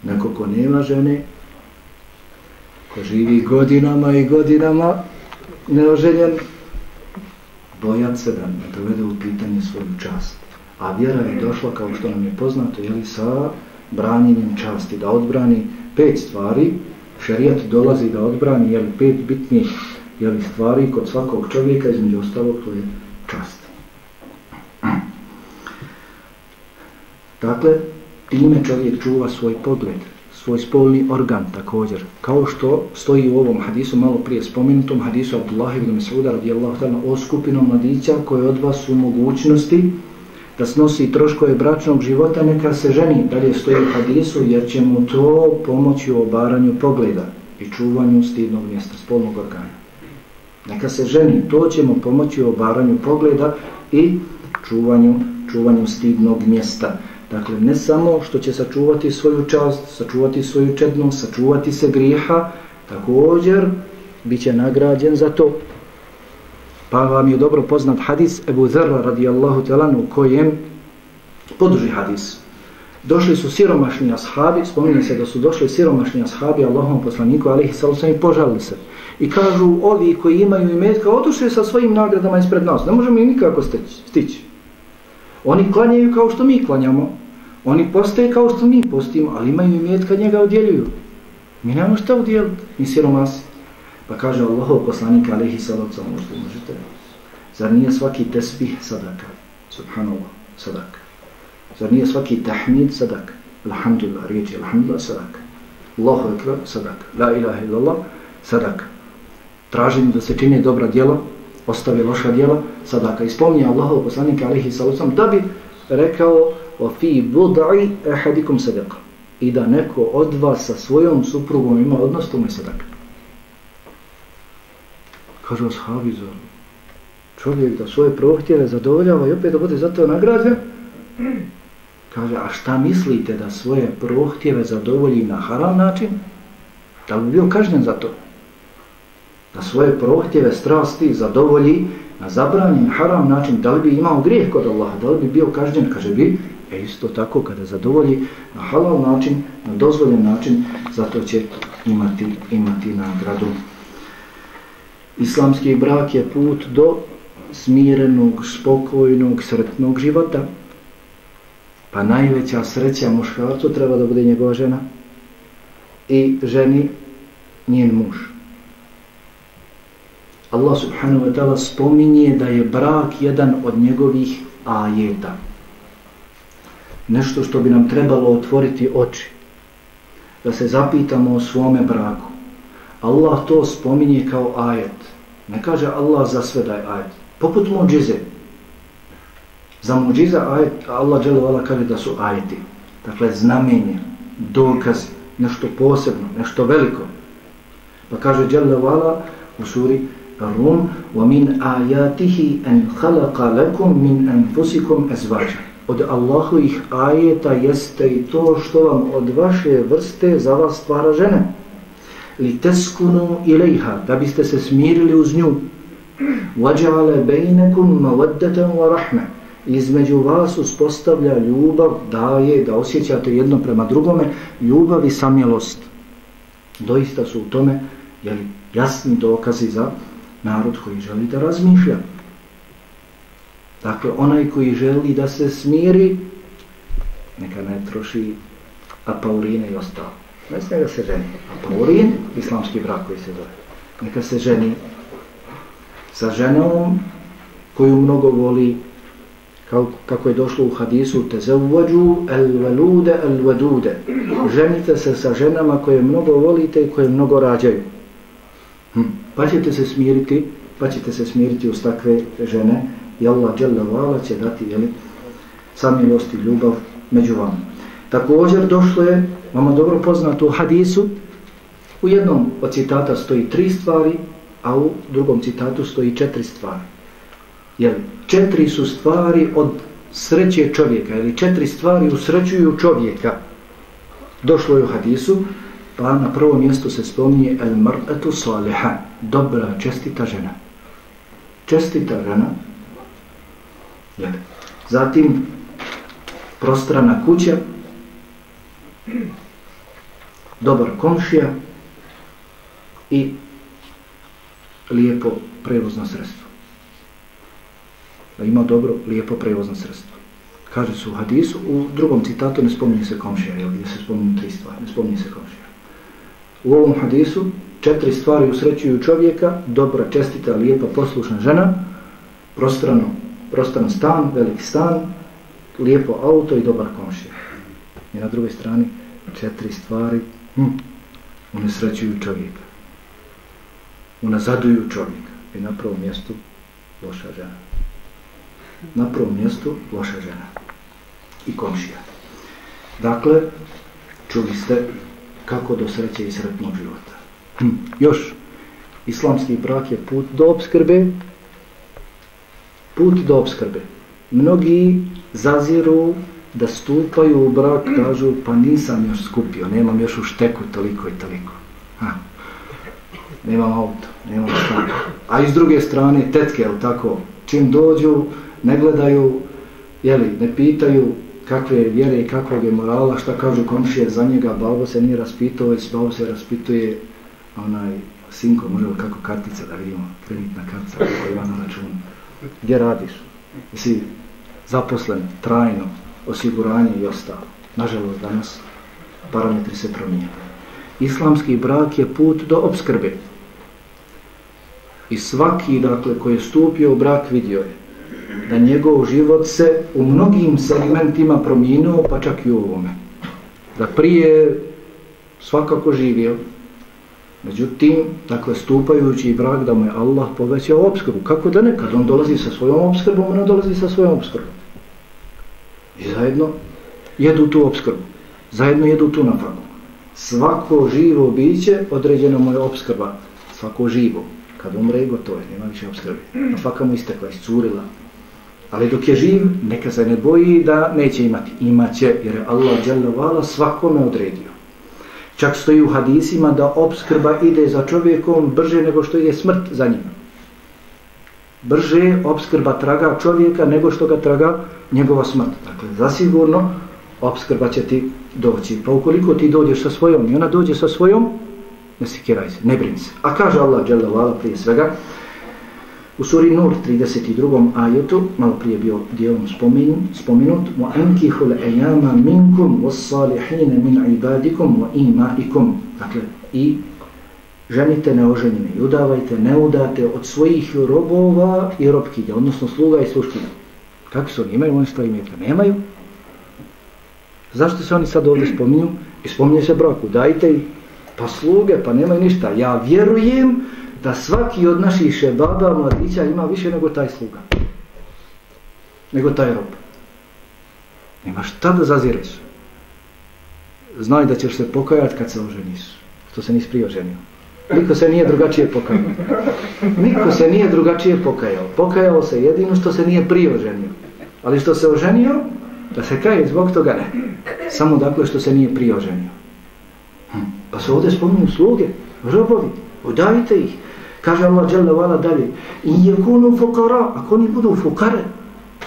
neko ko nema žene, ko živi godinama i godinama neoženjen, bojan se da ne dovede u pitanje svoju čast. A vjera je došla, kao što nam je poznato, jeli, sa branjenjem časti, da odbrani pet stvari, šarijat dolazi da odbrani jeli, pet bitnih jeli, stvari kod svakog čovjeka, između ostalog, to je čast. Dakle, time čovjek čuva svoj pogled, svoj spolni organ također. Kao što stoji u ovom hadisu, malo prije spomenutom, hadisu Abdullah ibn Mas'uda radijallahu ta'ala o skupinom mladića koje od vas su mogućnosti da snosi troškove bračnog života, neka se ženi, dalje stoji u hadisu, jer će mu to pomoći u obaranju pogleda i čuvanju stidnog mjesta, spolnog organa. Neka se ženi, to će mu pomoći u obaranju pogleda i čuvanju, čuvanju stidnog mjesta. Dakle, ne samo što će sačuvati svoju čast, sačuvati svoju čednost, sačuvati se griha, također bit će nagrađen za to. Pa vam je dobro poznat hadis Ebu Zerra radijallahu talanu u kojem poduži hadis. Došli su siromašni ashabi, spominje se da su došli siromašni ashabi Allahom poslaniku, ali ih sam i požalili se. I kažu, ovi koji imaju imetka, odušli sa svojim nagradama ispred nas. Ne možemo im nikako stići. Oni klanjaju kao što mi klanjamo. Oni postaje kao što mi postimo, ali imaju imetka, njega odjeljuju. Mi nemamo šta udjeliti, mi siromasi. Pa kaže Allahov poslanik alaihi salacom, što možete. Zar nije svaki tesbih sadaka? Subhanallah, sadaka. Zar nije svaki tahmid sadaka? Alhamdulillah, riječi, alhamdulillah, sadaka. Allahu ekber, sadaka. La ilaha illallah, sadaka. Traženje da se čini dobra djela, ostavi loša djela, sadaka. Ispomnije Allahov poslanik alaihi salacom da bi rekao wa fi bud'i ahadikum sadaqa. I da neko od vas sa svojom suprugom ima odnos tome sadaka. Kažu ashabi za čovjek da svoje prohtjeve zadovoljava i opet da bude za to nagrađen? Kaže a šta mislite da svoje prohtjeve zadovolji na haram način? Da bi bio kažnjen za to? Da svoje prohtjeve strasti zadovolji na zabranjen haram način da li bi imao grijeh kod Allaha da li bi bio kažnjen kaže bi E isto tako kada zadovolji na halal način, na dozvoljen način, zato će imati, imati nagradu. Islamski brak je put do smirenog, spokojnog, sretnog života. Pa najveća sreća muškarcu treba da bude njegova žena i ženi njen muž. Allah subhanahu wa ta'ala spominje da je brak jedan od njegovih ajeta nešto što bi nam trebalo otvoriti oči, da se zapitamo o svome braku. Allah to spominje kao ajet. Ne kaže Allah za sve daj ajet. Poput muđize. Za muđiza ajet, Allah dželovala kaže da su ajeti. Dakle, znamenje, dokaz, nešto posebno, nešto veliko. Pa kaže dželovala u suri Rum, وَمِنْ آيَاتِهِ أَنْ خَلَقَ لَكُمْ مِنْ أَنْفُسِكُمْ أَزْوَاجًا Od Allahovih ajeta jeste i to što vam od vaše vrste za vas stvara žene. Li teskunu ilaiha, da biste se smirili uz nju. وَجَعَلَ بَيْنَكُمْ مَوَدَّةً وَرَحْمَةً Između vas uspostavlja ljubav, daje da osjećate jedno prema drugome, ljubav i samjelost. Doista su u tome jeli, jasni dokazi za narod koji želi da razmišlja. Dakle, onaj koji želi da se smiri, neka ne troši apauline i ostalo. Ne smije da se ženi. Apaulin, islamski brak koji se zove. Neka se ženi sa ženom koju mnogo voli, kao, kako je došlo u hadisu, te zauvađu el velude el vedude. Ženite se sa ženama koje mnogo volite i koje mnogo rađaju. Hm. Pa ćete se smiriti, pa ćete se smiriti uz takve žene i Allah dželle će dati jeli, samilost i ljubav među vama. Također došlo je, vama dobro poznato u hadisu, u jednom od citata stoji tri stvari, a u drugom citatu stoji četiri stvari. Jer četiri su stvari od sreće čovjeka, ili četiri stvari usrećuju čovjeka. Došlo je u hadisu, Pa na prvo mjesto se spominje el mar'atu salihan dobra, čestita žena. Čestita žena. Jel? Zatim prostrana kuća, dobar komšija i lijepo prevozno sredstvo. Da ima dobro, lijepo prevozno sredstvo. Kaže su u hadisu, u drugom citatu ne spominje se komšija, jel? gdje se spominje tri stvari, ne spominje se komšija. U ovom hadisu četiri stvari usrećuju čovjeka, dobra, čestita, lijepa, poslušna žena, prostrano, prostran stan, velik stan, lijepo auto i dobar komšija. I na drugoj strani četiri stvari hm, unesrećuju čovjeka. Unazaduju čovjeka. I na prvom mjestu loša žena. Na prvom mjestu loša žena. I komšija. Dakle, čuli ste kako do sreće i sretnog života. Još, islamski brak je put do obskrbe, put do obskrbe. Mnogi zaziru da stupaju u brak, kažu, pa nisam još skupio, nemam još u šteku toliko i toliko. Ha. Nemam auto, nemam stan. A iz druge strane, tetke, tako, čim dođu, ne gledaju, jeli, ne pitaju, kakve je vjere i kakvog je morala, šta kažu komšije za njega, babo se nije raspitao, već babo se raspituje onaj sinko, može li kako kartica da vidimo, kreditna kartica koja ima na računu. Gdje radiš? Jesi zaposlen, trajno, osiguranje i ostalo. Nažalost, danas parametri se promijenili. Islamski brak je put do obskrbe. I svaki, dakle, koji je stupio u brak, vidio je da njegov život se u mnogim segmentima promijenuo, pa čak i u ovome. Da prije svakako živio, međutim, dakle, stupajući i brak da mu je Allah povećao obskrbu. Kako da nekad? On dolazi sa svojom obskrbom, on dolazi sa svojom obskrbom. I zajedno jedu tu obskrbu. Zajedno jedu tu nafaku. Svako živo biće određeno mu je obskrba. Svako živo. Kad umre, gotovo je, nema više obskrbe. Nafaka mu istekla, iscurila, Ali dok je živ, neka se ne boji da neće imati. Imaće, jer je Allah dželovala svakome odredio. Čak stoji u hadisima da obskrba ide za čovjekom brže nego što je smrt za njim. Brže obskrba traga čovjeka nego što ga traga njegova smrt. Dakle, zasigurno obskrba će ti doći. Pa ukoliko ti dođeš sa svojom i ona dođe sa svojom, ne sikiraj se, ne brini se. A kaže Allah dželovala prije svega, U suri Nur 32. ajetu, malo prije bio dijelom spominut, وَأَنْكِهُ الْأَيَامَ مِنْكُمْ وَالصَّالِحِينَ مِنْ عِبَادِكُمْ وَإِمَائِكُمْ Dakle, i ženite neoženjene i udavajte, ne udate od svojih robova i robkinja, odnosno sluga i sluština. Kako su oni? Imaju oni što imete? Nemaju. Zašto se oni sad ovdje spominju? I spominje se braku. Dajte i pa sluge, pa nemaju ništa. Ja vjerujem da svaki od naših šebaba mladića ima više nego taj sluga. Nego taj rob. Nema šta da zazireš. Znaj da ćeš se pokajati kad se oženiš. Što se nisi prije oženio. Niko se nije drugačije pokajao. Niko se nije drugačije pokajao. Pokajao se jedino što se nije prije oženio. Ali što se oženio, da se kaje zbog toga ne. Samo dakle što se nije prije oženio. Hm. Pa se ovdje spominju sluge, robovi, odavite ih. Kaže Allah dželle vala dalje, i yakunu fuqara, ako oni budu fukare,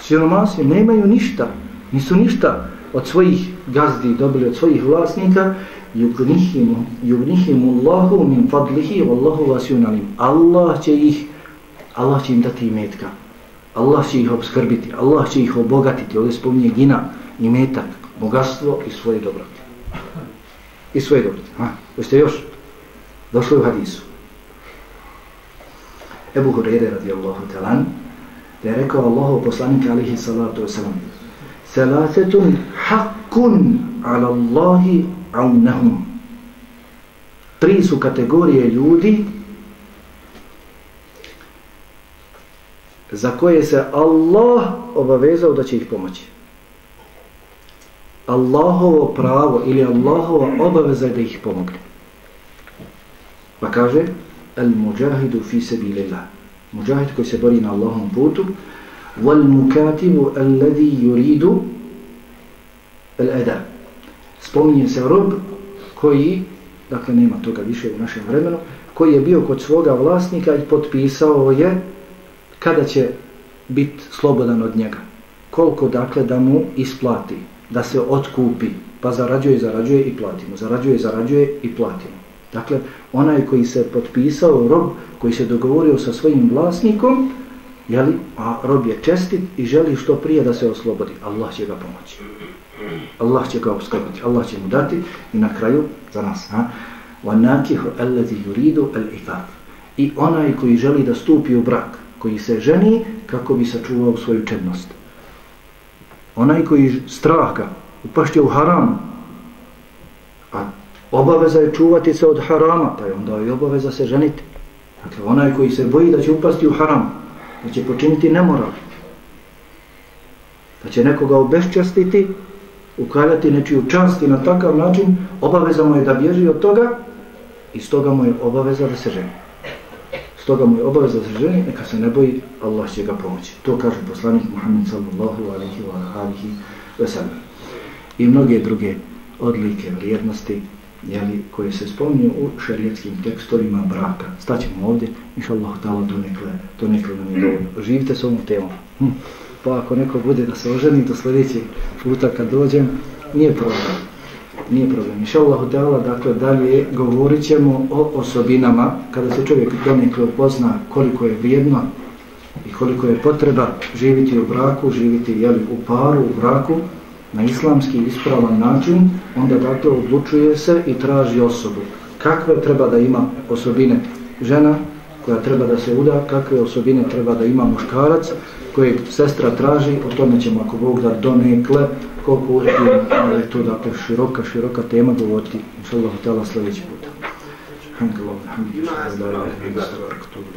siromasi, nemaju ništa, nisu ništa od svojih gazdi dobili od svojih vlasnika, yugnihimu yugnihimu Allahu min fadlihi wallahu wasi'un alim. Allah će ih Allah će im dati imetka. Allah će ih obskrbiti, Allah će ih obogatiti. Ovdje spominje gina, imetak, bogatstvo i svoje dobrote. I svoje dobrote. Ha, hoćete još? Došlo u hadisu. Ebu Hureyre radijallahu talan, da je rekao Allahu poslanika alihi salatu wasalam, Salatetun hakkun ala Allahi aunahum. Tri su kategorije ljudi za koje se Allah obavezao da će ih pomoći. Allahovo pravo ili Allahova obaveza da ih pomogne. Pa kaže al mujahidu fi sabilillah. Mujahid koji se bori na Allahom putu wal mukatibu alladhi yuridu al adab. Spominje se rob koji, dakle nema toga više u našem vremenu, koji je bio kod svoga vlasnika i potpisao je kada će biti slobodan od njega. Koliko dakle da mu isplati, da se otkupi, pa zarađuje, zarađuje i platimo. Zarađuje, zarađuje i platimo. Dakle, onaj koji se potpisao, rob koji se dogovorio sa svojim vlasnikom, jeli, a rob je čestit i želi što prije da se oslobodi. Allah će ga pomoći. Allah će ga obskrbiti. Allah će mu dati i na kraju za nas. Ha? وَنَاكِهُ أَلَّذِي يُرِيدُ الْإِفَافِ I onaj koji želi da stupi u brak, koji se ženi kako bi sačuvao svoju čednost. Onaj koji strah ga, upašće u haram, a obaveza je čuvati se od harama, pa je onda i obaveza se ženiti. Dakle, onaj koji se boji da će upasti u haram, da će počiniti nemoral, da će nekoga obeščastiti, ukaljati nečiju čast i na takav način, obaveza mu je da bježi od toga i stoga mu je obaveza da se ženi. Stoga mu je obaveza se ženi, neka se ne boji, Allah će ga pomoći. To kaže poslanik Muhammed sallallahu alaihi wa alaihi wa sallam. I mnoge druge odlike, vrijednosti, jeli, koje se spominju u šarijetskim tekstovima braka. Staćemo ovdje, miša Allah, dala to nekle, to nekle nam je dovoljno. Živite s ovom temom. Hm. Pa ako neko bude da se oženi do sljedećeg puta kad dođem, nije problem nije problem. Miša Allah, dakle, dalje govorit ćemo o osobinama, kada se čovjek donekle upozna koliko je vrijedno i koliko je potreba živiti u braku, živiti jeli, u paru, u braku, na islamski ispravan način, onda dakle odlučuje se i traži osobu. Kakve treba da ima osobine žena koja treba da se uda, kakve osobine treba da ima muškarac, koji sestra traži, o tome ćemo ako Bog da donekle koliko uspije, ali je to dakle široka, široka tema govoriti, inša Allah, sljedeći put. Alhamdulillah, alhamdulillah, alhamdulillah, alhamdulillah, alhamdulillah,